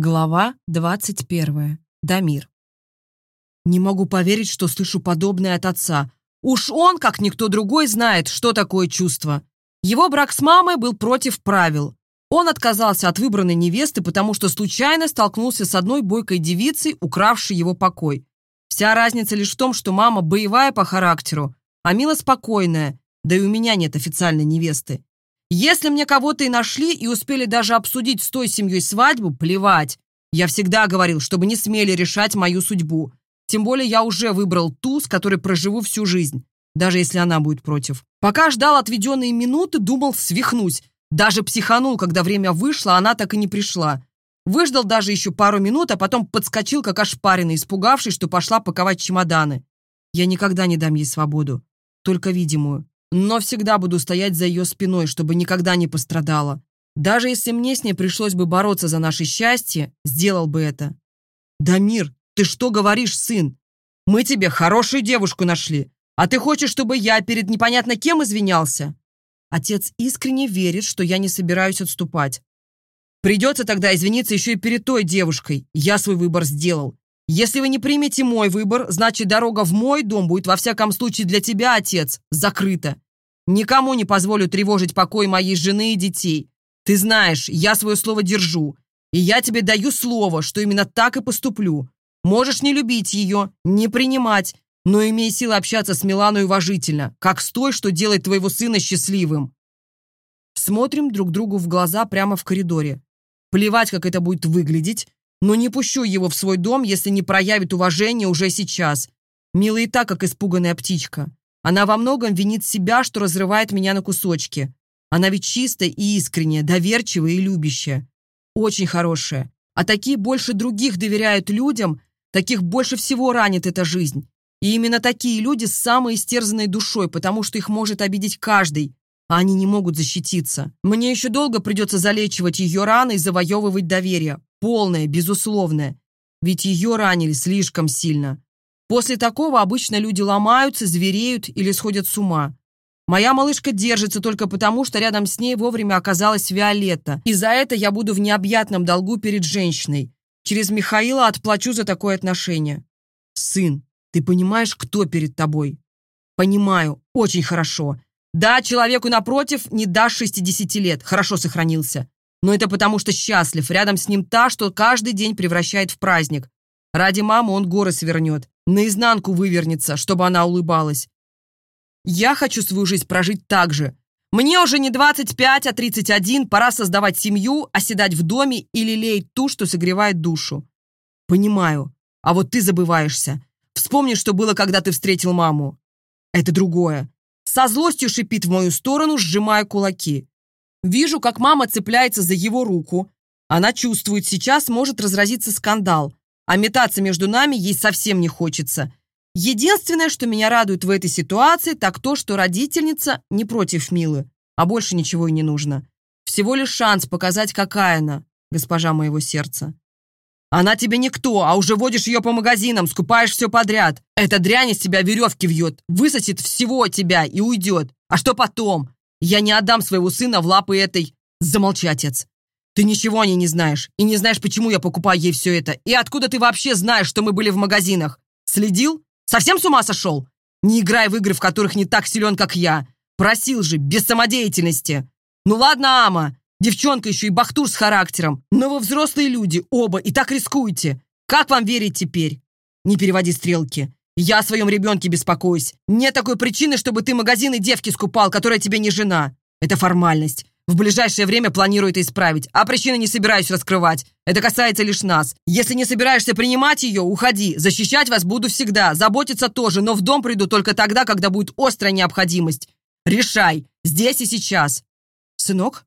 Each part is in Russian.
Глава 21. Дамир. Не могу поверить, что слышу подобное от отца. Уж он, как никто другой, знает, что такое чувство. Его брак с мамой был против правил. Он отказался от выбранной невесты, потому что случайно столкнулся с одной бойкой девицей, укравшей его покой. Вся разница лишь в том, что мама боевая по характеру, а Мила спокойная, да и у меня нет официальной невесты. Если мне кого-то и нашли, и успели даже обсудить с той семьей свадьбу, плевать. Я всегда говорил, чтобы не смели решать мою судьбу. Тем более я уже выбрал ту, с которой проживу всю жизнь, даже если она будет против. Пока ждал отведенные минуты, думал, свихнусь. Даже психанул, когда время вышло, она так и не пришла. Выждал даже еще пару минут, а потом подскочил, как ошпаренный, испугавшись, что пошла паковать чемоданы. Я никогда не дам ей свободу, только видимую но всегда буду стоять за ее спиной, чтобы никогда не пострадала. Даже если мне с ней пришлось бы бороться за наше счастье, сделал бы это. «Дамир, ты что говоришь, сын? Мы тебе хорошую девушку нашли, а ты хочешь, чтобы я перед непонятно кем извинялся?» Отец искренне верит, что я не собираюсь отступать. «Придется тогда извиниться еще и перед той девушкой. Я свой выбор сделал. Если вы не примете мой выбор, значит, дорога в мой дом будет во всяком случае для тебя, отец, закрыта. Никому не позволю тревожить покой моей жены и детей. Ты знаешь, я свое слово держу. И я тебе даю слово, что именно так и поступлю. Можешь не любить ее, не принимать, но имей силы общаться с Миланой уважительно, как с той, что делает твоего сына счастливым. Смотрим друг другу в глаза прямо в коридоре. Плевать, как это будет выглядеть, но не пущу его в свой дом, если не проявит уважение уже сейчас. Мила и так, как испуганная птичка. Она во многом винит себя, что разрывает меня на кусочки. Она ведь чистая и искренняя, доверчивая и любящая. Очень хорошая. А такие больше других доверяют людям, таких больше всего ранит эта жизнь. И именно такие люди с самой истерзанной душой, потому что их может обидеть каждый, а они не могут защититься. Мне еще долго придется залечивать ее раны и завоевывать доверие. Полное, безусловное. Ведь ее ранили слишком сильно. После такого обычно люди ломаются, звереют или сходят с ума. Моя малышка держится только потому, что рядом с ней вовремя оказалась Виолетта, и за это я буду в необъятном долгу перед женщиной. Через Михаила отплачу за такое отношение. Сын, ты понимаешь, кто перед тобой? Понимаю, очень хорошо. Да, человеку напротив не дашь 60 лет, хорошо сохранился. Но это потому, что счастлив. Рядом с ним та, что каждый день превращает в праздник. Ради мамы он горы свернет. Наизнанку вывернется, чтобы она улыбалась. Я хочу свою жизнь прожить так же. Мне уже не 25, а 31. Пора создавать семью, оседать в доме и лелеять ту, что согревает душу. Понимаю. А вот ты забываешься. Вспомни, что было, когда ты встретил маму. Это другое. Со злостью шипит в мою сторону, сжимая кулаки. Вижу, как мама цепляется за его руку. Она чувствует, сейчас может разразиться скандал, а метаться между нами ей совсем не хочется. Единственное, что меня радует в этой ситуации, так то, что родительница не против Милы, а больше ничего и не нужно. Всего лишь шанс показать, какая она, госпожа моего сердца. Она тебе никто, а уже водишь ее по магазинам, скупаешь все подряд. Эта дрянь из тебя веревки вьет, высосет всего тебя и уйдет. А что потом? Я не отдам своего сына в лапы этой... Замолчи, отец. Ты ничего о ней не знаешь. И не знаешь, почему я покупаю ей все это. И откуда ты вообще знаешь, что мы были в магазинах? Следил? Совсем с ума сошел? Не играй в игры, в которых не так силен, как я. Просил же, без самодеятельности. Ну ладно, Ама. Девчонка еще и бахтур с характером. Но вы взрослые люди, оба, и так рискуете. Как вам верить теперь? Не переводи стрелки. Я о своем ребенке беспокоюсь. Нет такой причины, чтобы ты магазины девки скупал, которая тебе не жена. Это формальность. В ближайшее время планирую это исправить, а причины не собираюсь раскрывать. Это касается лишь нас. Если не собираешься принимать ее, уходи. Защищать вас буду всегда, заботиться тоже, но в дом приду только тогда, когда будет острая необходимость. Решай, здесь и сейчас. Сынок?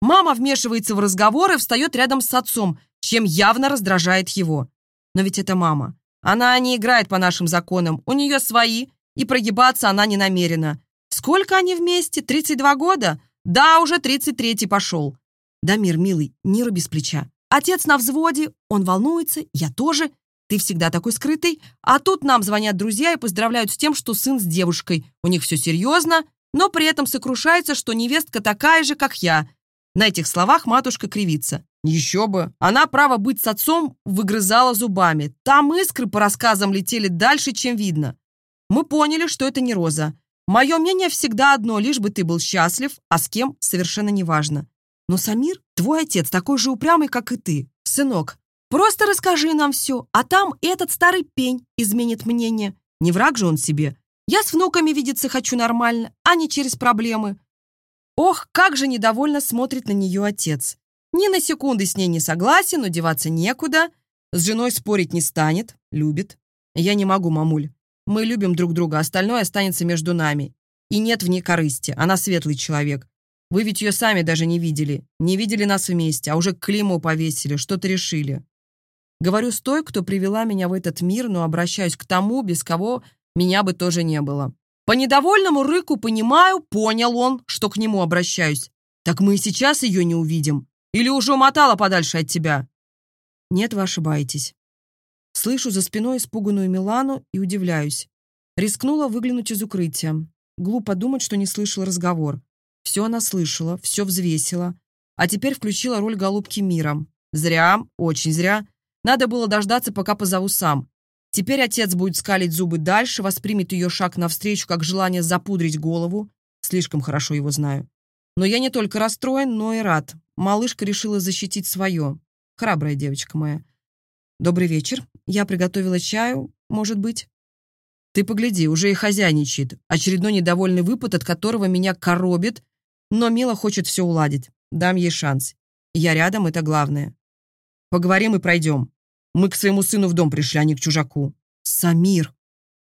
Мама вмешивается в разговор и встает рядом с отцом, чем явно раздражает его. Но ведь это мама. Она не играет по нашим законам, у нее свои, и прогибаться она не намерена. Сколько они вместе? 32 года? Да, уже 33-й пошел. Дамир, милый, не руби с плеча. Отец на взводе, он волнуется, я тоже. Ты всегда такой скрытый. А тут нам звонят друзья и поздравляют с тем, что сын с девушкой. У них все серьезно, но при этом сокрушается, что невестка такая же, как я. На этих словах матушка кривится. Еще бы. Она право быть с отцом выгрызала зубами. Там искры по рассказам летели дальше, чем видно. Мы поняли, что это не Роза. Мое мнение всегда одно, лишь бы ты был счастлив, а с кем совершенно неважно. Но Самир, твой отец, такой же упрямый, как и ты. Сынок, просто расскажи нам все, а там этот старый пень изменит мнение. Не враг же он себе. Я с внуками видеться хочу нормально, а не через проблемы. Ох, как же недовольно смотрит на нее отец. Ни на секунды с ней не согласен, но деваться некуда. С женой спорить не станет, любит. Я не могу, мамуль. Мы любим друг друга, остальное останется между нами. И нет в ней корысти, она светлый человек. Вы ведь ее сами даже не видели. Не видели нас вместе, а уже к клейму повесили, что-то решили. Говорю с той, кто привела меня в этот мир, но обращаюсь к тому, без кого меня бы тоже не было. По недовольному рыку понимаю, понял он, что к нему обращаюсь. Так мы и сейчас ее не увидим. Или уже умотала подальше от тебя? Нет, вы ошибаетесь. Слышу за спиной испуганную Милану и удивляюсь. Рискнула выглянуть из укрытия. Глупо думать, что не слышала разговор. Все она слышала, все взвесила. А теперь включила роль голубки мира. Зря, очень зря. Надо было дождаться, пока позову сам. Теперь отец будет скалить зубы дальше, воспримет ее шаг навстречу как желание запудрить голову. Слишком хорошо его знаю. Но я не только расстроен, но и рад. Малышка решила защитить свое. Храбрая девочка моя. Добрый вечер. Я приготовила чаю, может быть? Ты погляди, уже и хозяйничает. Очередной недовольный выпад, от которого меня коробит, но Мила хочет все уладить. Дам ей шанс. Я рядом, это главное. Поговорим и пройдем. Мы к своему сыну в дом пришли, а не к чужаку. Самир.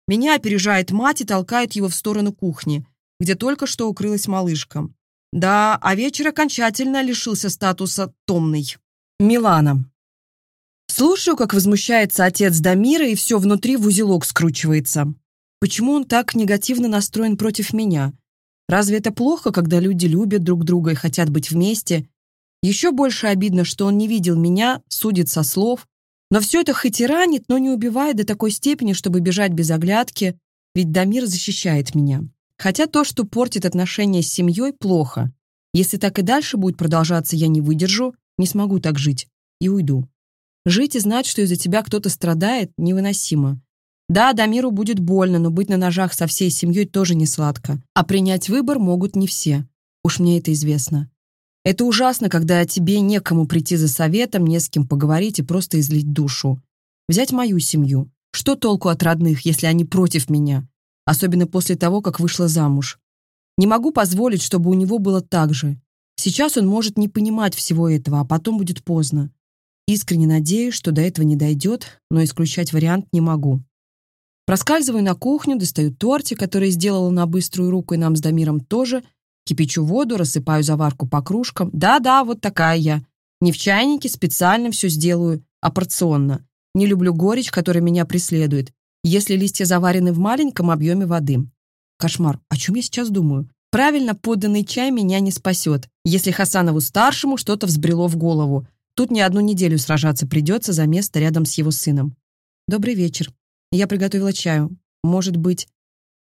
Меня опережает мать и толкает его в сторону кухни, где только что укрылась малышка. Да, а вечер окончательно лишился статуса «томный». Милана. Слушаю, как возмущается отец Дамира, и все внутри в узелок скручивается. Почему он так негативно настроен против меня? Разве это плохо, когда люди любят друг друга и хотят быть вместе? Еще больше обидно, что он не видел меня, судит со слов, но все это хоть и ранит, но не убивает до такой степени, чтобы бежать без оглядки, ведь Дамир защищает меня. Хотя то, что портит отношения с семьей, плохо. Если так и дальше будет продолжаться, я не выдержу, не смогу так жить и уйду. Жить и знать, что из-за тебя кто-то страдает, невыносимо. Да, Дамиру будет больно, но быть на ножах со всей семьей тоже не сладко. А принять выбор могут не все. Уж мне это известно. Это ужасно, когда тебе некому прийти за советом, не с кем поговорить и просто излить душу. Взять мою семью. Что толку от родных, если они против меня? Особенно после того, как вышла замуж. Не могу позволить, чтобы у него было так же. Сейчас он может не понимать всего этого, а потом будет поздно. Искренне надеюсь, что до этого не дойдет, но исключать вариант не могу. Проскальзываю на кухню, достаю тортик, который сделала на быструю руку, и нам с Дамиром тоже, Кипячу воду, рассыпаю заварку по кружкам. Да-да, вот такая я. Не в чайнике, специально все сделаю, а порционно. Не люблю горечь, которая меня преследует, если листья заварены в маленьком объеме воды. Кошмар, о чем я сейчас думаю? Правильно поданный чай меня не спасет, если Хасанову-старшему что-то взбрело в голову. Тут не одну неделю сражаться придется за место рядом с его сыном. Добрый вечер. Я приготовила чаю. Может быть,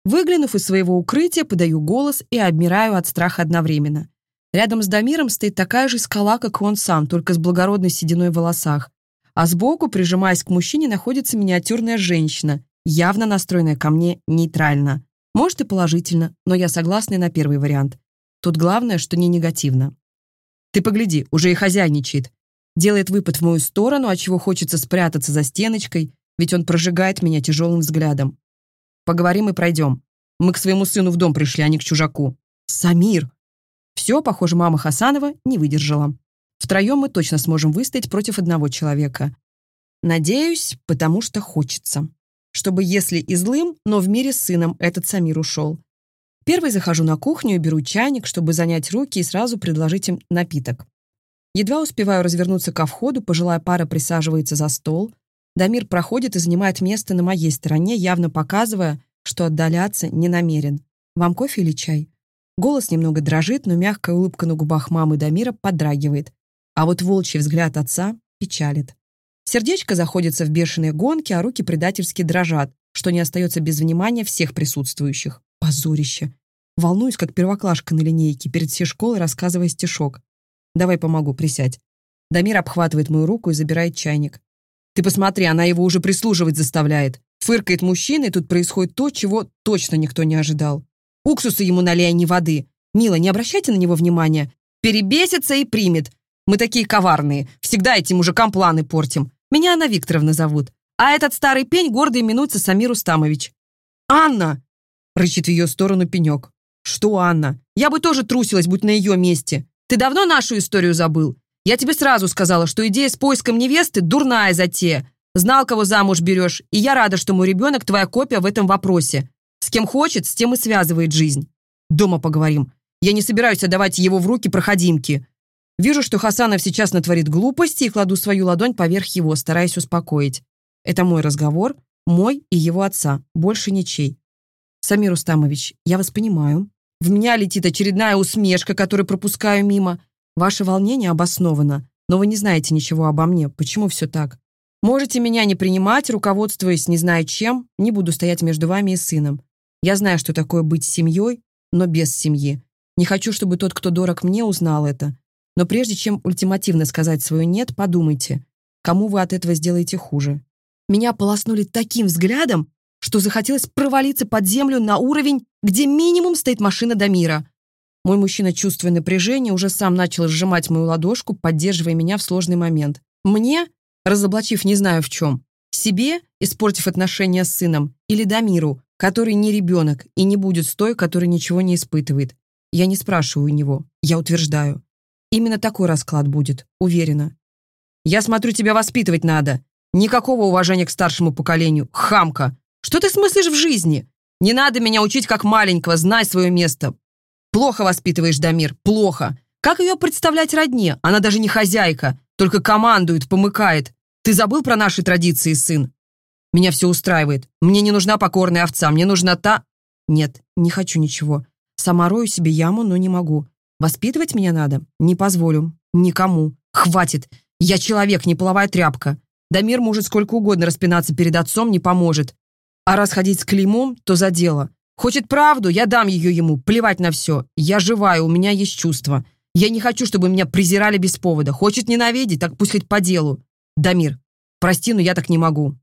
Выглянув из своего укрытия, подаю голос и обмираю от страха одновременно. Рядом с Дамиром стоит такая же скала, как и он сам, только с благородной сединой в волосах. А сбоку, прижимаясь к мужчине, находится миниатюрная женщина, явно настроенная ко мне нейтрально. Может и положительно, но я согласна на первый вариант. Тут главное, что не негативно. Ты погляди, уже и хозяйничает. Делает выпад в мою сторону, от чего хочется спрятаться за стеночкой, ведь он прожигает меня тяжелым взглядом. Поговорим и пройдем. Мы к своему сыну в дом пришли, а не к чужаку. Самир! Все, похоже, мама Хасанова не выдержала. Втроем мы точно сможем выстоять против одного человека. Надеюсь, потому что хочется. Чтобы, если и злым, но в мире с сыном этот Самир ушел. Первый захожу на кухню и беру чайник, чтобы занять руки и сразу предложить им напиток. Едва успеваю развернуться ко входу, пожилая пара присаживается за стол. Дамир проходит и занимает место на моей стороне, явно показывая, что отдаляться не намерен. «Вам кофе или чай?» Голос немного дрожит, но мягкая улыбка на губах мамы Дамира подрагивает. А вот волчий взгляд отца печалит. Сердечко заходится в бешеные гонки, а руки предательски дрожат, что не остается без внимания всех присутствующих. Позорище. Волнуюсь, как первоклашка на линейке, перед всей школой рассказывая стишок. Давай помогу, присядь. Дамир обхватывает мою руку и забирает чайник. Ты посмотри, она его уже прислуживать заставляет. Фыркает мужчина, и тут происходит то, чего точно никто не ожидал. Уксуса ему налей, а не воды. Мила, не обращайте на него внимания. Перебесится и примет. Мы такие коварные. Всегда этим мужикам планы портим. Меня Анна Викторовна зовут. А этот старый пень гордо именуется Самир Устамович. «Анна!» — рычит в ее сторону пенек. «Что, Анна? Я бы тоже трусилась, будь на ее месте. Ты давно нашу историю забыл? Я тебе сразу сказала, что идея с поиском невесты – дурная затея. Знал, кого замуж берешь, и я рада, что мой ребенок – твоя копия в этом вопросе. С кем хочет, с тем и связывает жизнь. Дома поговорим. Я не собираюсь отдавать его в руки проходимки. Вижу, что Хасанов сейчас натворит глупости и кладу свою ладонь поверх его, стараясь успокоить. Это мой разговор, мой и его отца, больше ничей. Самир Устамович, я вас понимаю. В меня летит очередная усмешка, которую пропускаю мимо. Ваше волнение обосновано, но вы не знаете ничего обо мне. Почему все так? Можете меня не принимать, руководствуясь не знаю чем, не буду стоять между вами и сыном. Я знаю, что такое быть семьей, но без семьи. Не хочу, чтобы тот, кто дорог мне, узнал это. Но прежде чем ультимативно сказать свое «нет», подумайте, кому вы от этого сделаете хуже. Меня полоснули таким взглядом, что захотелось провалиться под землю на уровень, где минимум стоит машина до мира. Мой мужчина, чувствуя напряжение, уже сам начал сжимать мою ладошку, поддерживая меня в сложный момент. Мне, разоблачив не знаю в чем, себе, испортив отношения с сыном, или Дамиру, который не ребенок и не будет с той, который ничего не испытывает. Я не спрашиваю у него, я утверждаю. Именно такой расклад будет, уверена. Я смотрю, тебя воспитывать надо. Никакого уважения к старшему поколению. Хамка! Что ты смыслишь в жизни? Не надо меня учить как маленького, знай свое место. Плохо воспитываешь, Дамир, плохо. Как ее представлять родне? Она даже не хозяйка, только командует, помыкает. Ты забыл про наши традиции, сын? Меня все устраивает. Мне не нужна покорная овца, мне нужна та... Нет, не хочу ничего. Сама рою себе яму, но не могу. Воспитывать меня надо? Не позволю. Никому. Хватит. Я человек, не половая тряпка. Дамир может сколько угодно распинаться перед отцом, не поможет. А раз ходить с клеймом, то за дело. Хочет правду, я дам ее ему, плевать на все. Я живая, у меня есть чувства. Я не хочу, чтобы меня презирали без повода. Хочет ненавидеть, так пусть хоть по делу. Дамир, прости, но я так не могу.